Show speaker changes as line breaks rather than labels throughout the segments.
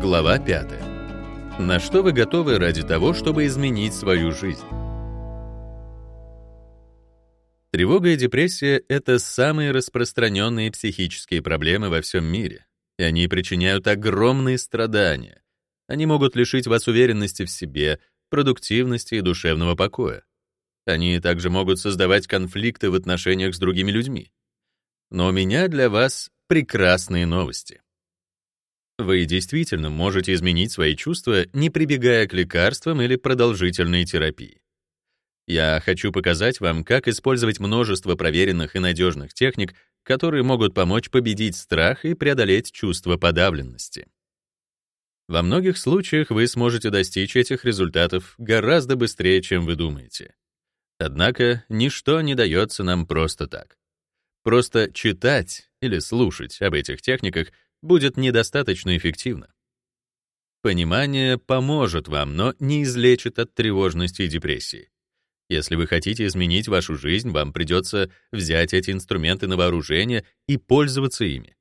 Глава 5. На что вы готовы ради того, чтобы изменить свою жизнь? Тревога и депрессия — это самые распространенные психические проблемы во всем мире, и они причиняют огромные страдания. Они могут лишить вас уверенности в себе, продуктивности и душевного покоя. Они также могут создавать конфликты в отношениях с другими людьми. Но у меня для вас прекрасные новости. Вы действительно можете изменить свои чувства, не прибегая к лекарствам или продолжительной терапии. Я хочу показать вам, как использовать множество проверенных и надежных техник, которые могут помочь победить страх и преодолеть чувство подавленности. Во многих случаях вы сможете достичь этих результатов гораздо быстрее, чем вы думаете. Однако ничто не дается нам просто так. Просто читать или слушать об этих техниках — будет недостаточно эффективно. Понимание поможет вам, но не излечит от тревожности и депрессии. Если вы хотите изменить вашу жизнь, вам придется взять эти инструменты на вооружение и пользоваться ими.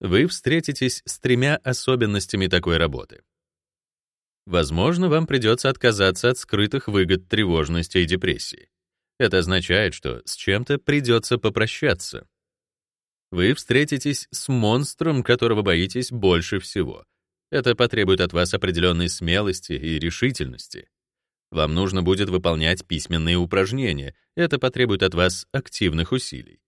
Вы встретитесь с тремя особенностями такой работы. Возможно, вам придется отказаться от скрытых выгод тревожности и депрессии. Это означает, что с чем-то придется попрощаться вы встретитесь с монстром, которого боитесь больше всего. Это потребует от вас определенной смелости и решительности. Вам нужно будет выполнять письменные упражнения. Это потребует от вас активных усилий.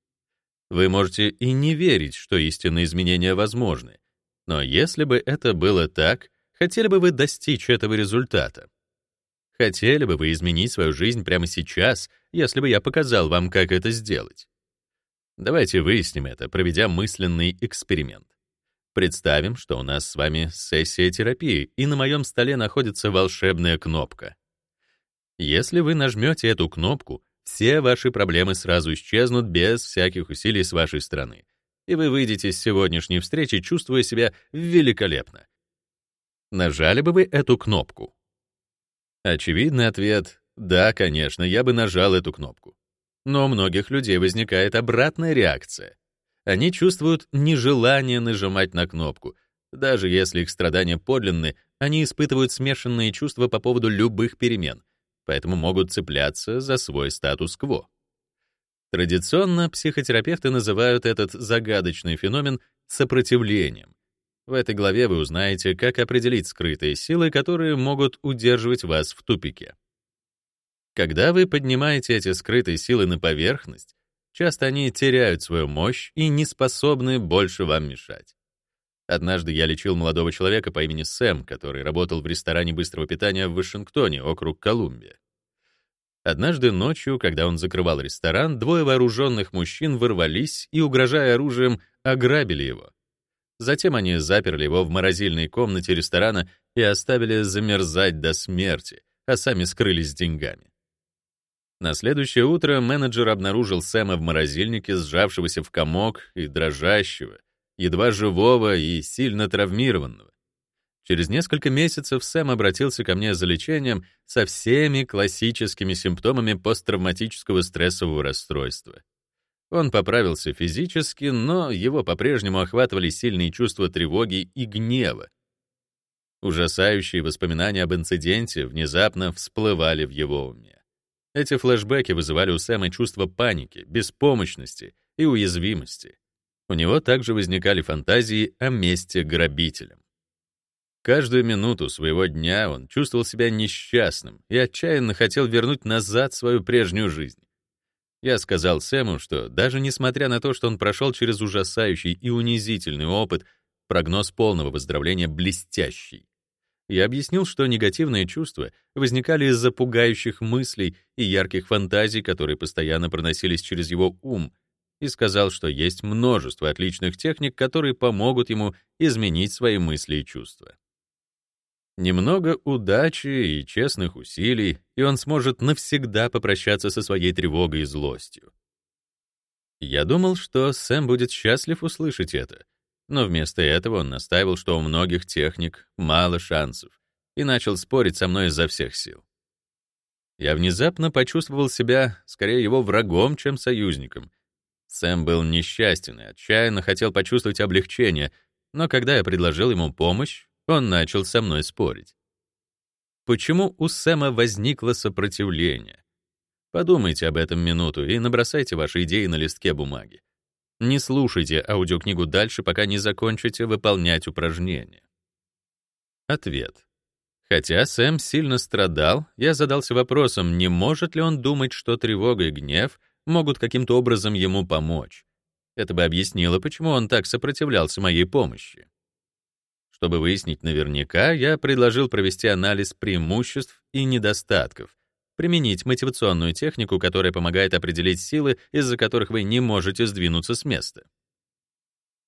Вы можете и не верить, что истинные изменения возможны. Но если бы это было так, хотели бы вы достичь этого результата? Хотели бы вы изменить свою жизнь прямо сейчас, если бы я показал вам, как это сделать? Давайте выясним это, проведя мысленный эксперимент. Представим, что у нас с вами сессия терапии, и на моем столе находится волшебная кнопка. Если вы нажмете эту кнопку, все ваши проблемы сразу исчезнут без всяких усилий с вашей стороны, и вы выйдете с сегодняшней встречи, чувствуя себя великолепно. Нажали бы вы эту кнопку? Очевидный ответ — да, конечно, я бы нажал эту кнопку. Но у многих людей возникает обратная реакция. Они чувствуют нежелание нажимать на кнопку. Даже если их страдания подлинны, они испытывают смешанные чувства по поводу любых перемен, поэтому могут цепляться за свой статус-кво. Традиционно психотерапевты называют этот загадочный феномен сопротивлением. В этой главе вы узнаете, как определить скрытые силы, которые могут удерживать вас в тупике. Когда вы поднимаете эти скрытые силы на поверхность, часто они теряют свою мощь и не способны больше вам мешать. Однажды я лечил молодого человека по имени Сэм, который работал в ресторане быстрого питания в Вашингтоне, округ Колумбия. Однажды ночью, когда он закрывал ресторан, двое вооруженных мужчин ворвались и, угрожая оружием, ограбили его. Затем они заперли его в морозильной комнате ресторана и оставили замерзать до смерти, а сами скрылись с деньгами. На следующее утро менеджер обнаружил Сэма в морозильнике, сжавшегося в комок и дрожащего, едва живого и сильно травмированного. Через несколько месяцев Сэм обратился ко мне за лечением со всеми классическими симптомами посттравматического стрессового расстройства. Он поправился физически, но его по-прежнему охватывали сильные чувства тревоги и гнева. Ужасающие воспоминания об инциденте внезапно всплывали в его уме. Эти флешбеки вызывали у Сэма чувство паники, беспомощности и уязвимости. У него также возникали фантазии о месте грабителям. Каждую минуту своего дня он чувствовал себя несчастным и отчаянно хотел вернуть назад свою прежнюю жизнь. Я сказал Сэму, что даже несмотря на то, что он прошел через ужасающий и унизительный опыт, прогноз полного выздоровления блестящий. Я объяснил, что негативные чувства возникали из-за пугающих мыслей и ярких фантазий, которые постоянно проносились через его ум, и сказал, что есть множество отличных техник, которые помогут ему изменить свои мысли и чувства. Немного удачи и честных усилий, и он сможет навсегда попрощаться со своей тревогой и злостью. Я думал, что Сэм будет счастлив услышать это, но вместо этого он настаивал, что у многих техник мало шансов, и начал спорить со мной изо всех сил. Я внезапно почувствовал себя скорее его врагом, чем союзником. Сэм был несчастен и отчаянно хотел почувствовать облегчение, но когда я предложил ему помощь, он начал со мной спорить. Почему у Сэма возникло сопротивление? Подумайте об этом минуту и набросайте ваши идеи на листке бумаги. Не слушайте аудиокнигу дальше, пока не закончите выполнять упражнение. Ответ. Хотя Сэм сильно страдал, я задался вопросом, не может ли он думать, что тревога и гнев могут каким-то образом ему помочь. Это бы объяснило, почему он так сопротивлялся моей помощи. Чтобы выяснить наверняка, я предложил провести анализ преимуществ и недостатков, применить мотивационную технику, которая помогает определить силы, из-за которых вы не можете сдвинуться с места.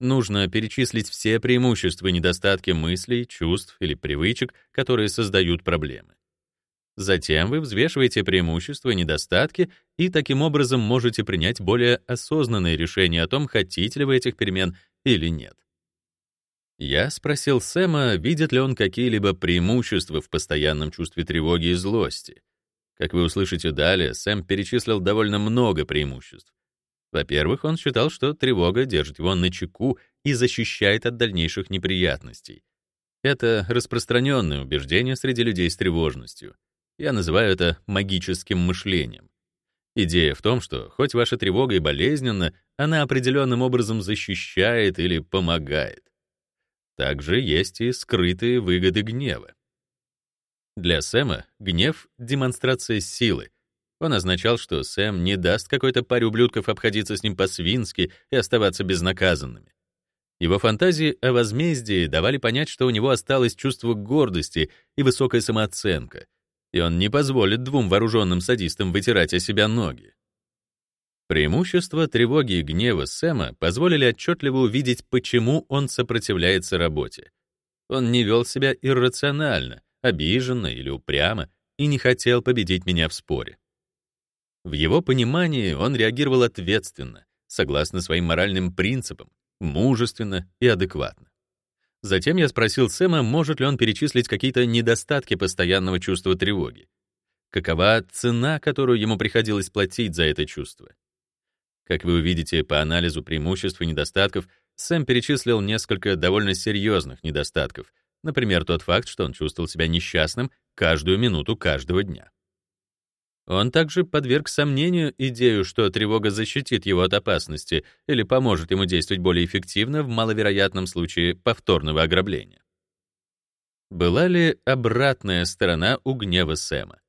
Нужно перечислить все преимущества и недостатки мыслей, чувств или привычек, которые создают проблемы. Затем вы взвешиваете преимущества и недостатки и таким образом можете принять более осознанное решение о том, хотите ли вы этих перемен или нет. Я спросил Сэма, видит ли он какие-либо преимущества в постоянном чувстве тревоги и злости. Как вы услышите далее, Сэм перечислил довольно много преимуществ. Во-первых, он считал, что тревога держит его на чеку и защищает от дальнейших неприятностей. Это распространенное убеждение среди людей с тревожностью. Я называю это магическим мышлением. Идея в том, что хоть ваша тревога и болезненна, она определенным образом защищает или помогает. Также есть и скрытые выгоды гнева. Для Сэма гнев — демонстрация силы. Он означал, что Сэм не даст какой-то паре ублюдков обходиться с ним по-свински и оставаться безнаказанными. Его фантазии о возмездии давали понять, что у него осталось чувство гордости и высокая самооценка, и он не позволит двум вооруженным садистам вытирать о себя ноги. Преимущества тревоги и гнева Сэма позволили отчетливо увидеть, почему он сопротивляется работе. Он не вел себя иррационально, обиженно или упрямо и не хотел победить меня в споре. В его понимании он реагировал ответственно, согласно своим моральным принципам, мужественно и адекватно. Затем я спросил Сэма, может ли он перечислить какие-то недостатки постоянного чувства тревоги. Какова цена, которую ему приходилось платить за это чувство? Как вы увидите по анализу преимуществ и недостатков, Сэм перечислил несколько довольно серьезных недостатков, Например, тот факт, что он чувствовал себя несчастным каждую минуту каждого дня. Он также подверг сомнению идею, что тревога защитит его от опасности или поможет ему действовать более эффективно в маловероятном случае повторного ограбления. Была ли обратная сторона у гнева Сэма?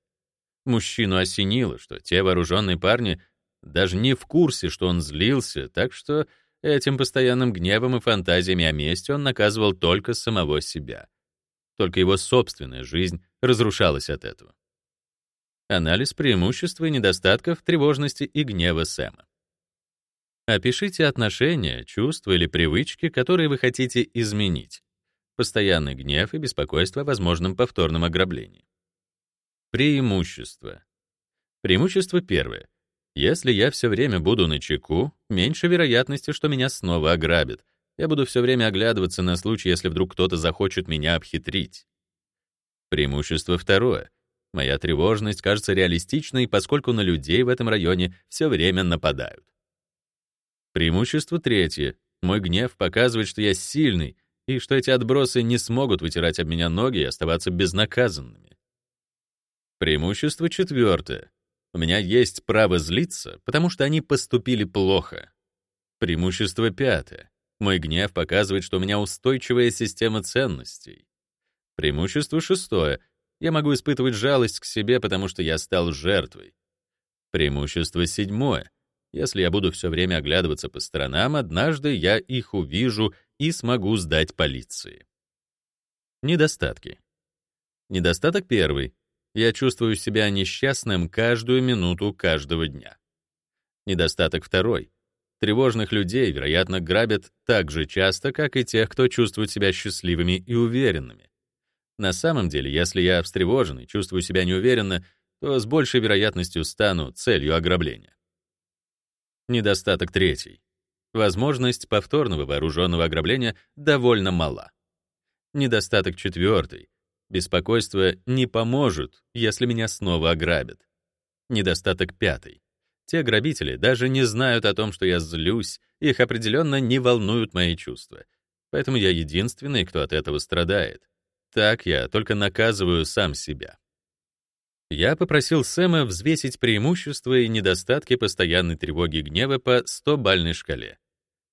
Мужчину осенило, что те вооруженные парни даже не в курсе, что он злился, так что Этим постоянным гневом и фантазиями о мести он наказывал только самого себя. Только его собственная жизнь разрушалась от этого. Анализ преимуществ и недостатков тревожности и гнева Сэма. Опишите отношения, чувства или привычки, которые вы хотите изменить. Постоянный гнев и беспокойство о возможном повторном ограблении. Преимущества. Преимущество первое. Если я все время буду на чеку, меньше вероятности, что меня снова ограбят. Я буду все время оглядываться на случай, если вдруг кто-то захочет меня обхитрить. Преимущество второе. Моя тревожность кажется реалистичной, поскольку на людей в этом районе все время нападают. Преимущество третье. Мой гнев показывает, что я сильный, и что эти отбросы не смогут вытирать об меня ноги и оставаться безнаказанными. Преимущество четвертое. У меня есть право злиться, потому что они поступили плохо. Преимущество пятое. Мой гнев показывает, что у меня устойчивая система ценностей. Преимущество шестое. Я могу испытывать жалость к себе, потому что я стал жертвой. Преимущество седьмое. Если я буду все время оглядываться по сторонам, однажды я их увижу и смогу сдать полиции. Недостатки. Недостаток первый. Я чувствую себя несчастным каждую минуту каждого дня. Недостаток второй. Тревожных людей, вероятно, грабят так же часто, как и тех, кто чувствует себя счастливыми и уверенными. На самом деле, если я встревожен и чувствую себя неуверенно, то с большей вероятностью стану целью ограбления. Недостаток третий. Возможность повторного вооруженного ограбления довольно мала. Недостаток четвертый. Беспокойство не поможет, если меня снова ограбят. Недостаток пятый. Те грабители даже не знают о том, что я злюсь, их определенно не волнуют мои чувства. Поэтому я единственный, кто от этого страдает. Так я только наказываю сам себя. Я попросил Сэма взвесить преимущества и недостатки постоянной тревоги и гнева по 100-бальной шкале.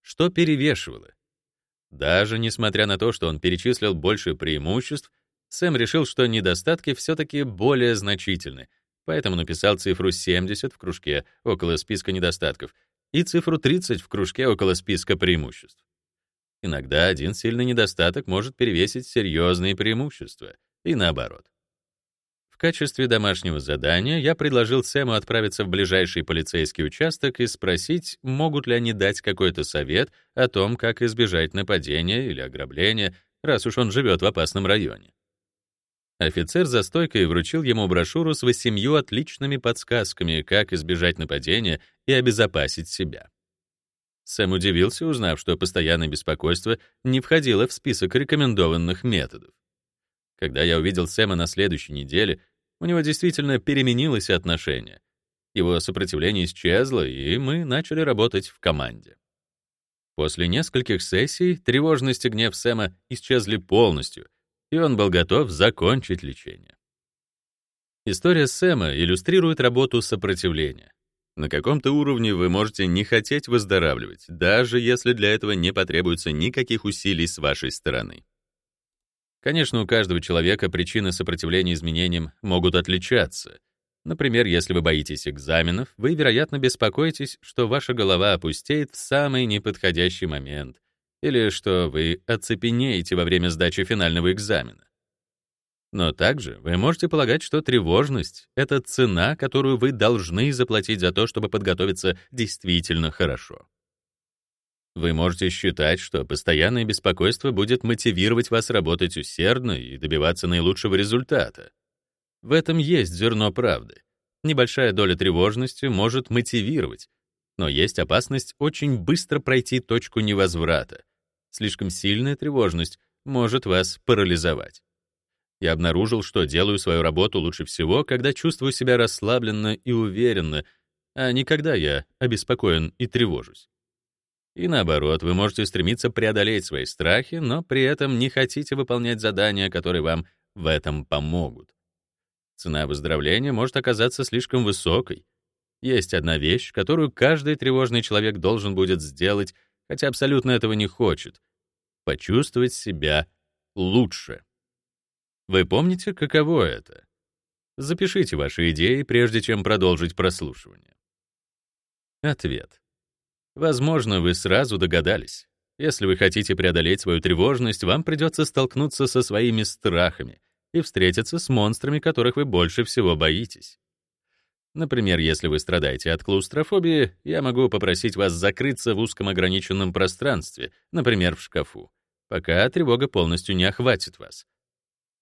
Что перевешивало? Даже несмотря на то, что он перечислил больше преимуществ, Сэм решил, что недостатки все-таки более значительны, поэтому написал цифру 70 в кружке около списка недостатков и цифру 30 в кружке около списка преимуществ. Иногда один сильный недостаток может перевесить серьезные преимущества, и наоборот. В качестве домашнего задания я предложил Сэму отправиться в ближайший полицейский участок и спросить, могут ли они дать какой-то совет о том, как избежать нападения или ограбления, раз уж он живет в опасном районе. Офицер за стойкой вручил ему брошюру с восемью отличными подсказками, как избежать нападения и обезопасить себя. Сэм удивился, узнав, что постоянное беспокойство не входило в список рекомендованных методов. Когда я увидел Сэма на следующей неделе, у него действительно переменилось отношение. Его сопротивление исчезло, и мы начали работать в команде. После нескольких сессий тревожность и гнев Сэма исчезли полностью — и он был готов закончить лечение. История Сэма иллюстрирует работу сопротивления. На каком-то уровне вы можете не хотеть выздоравливать, даже если для этого не потребуется никаких усилий с вашей стороны. Конечно, у каждого человека причины сопротивления изменениям могут отличаться. Например, если вы боитесь экзаменов, вы, вероятно, беспокоитесь, что ваша голова опустеет в самый неподходящий момент, или что вы оцепенеете во время сдачи финального экзамена. Но также вы можете полагать, что тревожность — это цена, которую вы должны заплатить за то, чтобы подготовиться действительно хорошо. Вы можете считать, что постоянное беспокойство будет мотивировать вас работать усердно и добиваться наилучшего результата. В этом есть зерно правды. Небольшая доля тревожности может мотивировать, но есть опасность очень быстро пройти точку невозврата, Слишком сильная тревожность может вас парализовать. Я обнаружил, что делаю свою работу лучше всего, когда чувствую себя расслабленно и уверенно, а не когда я обеспокоен и тревожусь. И наоборот, вы можете стремиться преодолеть свои страхи, но при этом не хотите выполнять задания, которые вам в этом помогут. Цена выздоровления может оказаться слишком высокой. Есть одна вещь, которую каждый тревожный человек должен будет сделать, хотя абсолютно этого не хочет — почувствовать себя лучше. Вы помните, каково это? Запишите ваши идеи, прежде чем продолжить прослушивание. Ответ. Возможно, вы сразу догадались. Если вы хотите преодолеть свою тревожность, вам придется столкнуться со своими страхами и встретиться с монстрами, которых вы больше всего боитесь. Например, если вы страдаете от клаустрофобии, я могу попросить вас закрыться в узком ограниченном пространстве, например, в шкафу, пока тревога полностью не охватит вас.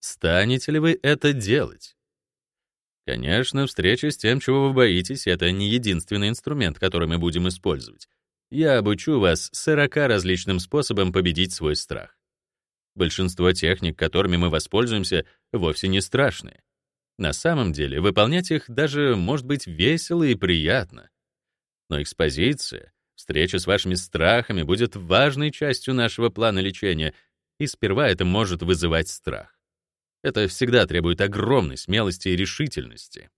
Станете ли вы это делать? Конечно, встреча с тем, чего вы боитесь, это не единственный инструмент, который мы будем использовать. Я обучу вас 40 различным способам победить свой страх. Большинство техник, которыми мы воспользуемся, вовсе не страшные. На самом деле, выполнять их даже может быть весело и приятно. Но экспозиция, встреча с вашими страхами будет важной частью нашего плана лечения, и сперва это может вызывать страх. Это всегда требует огромной смелости и решительности.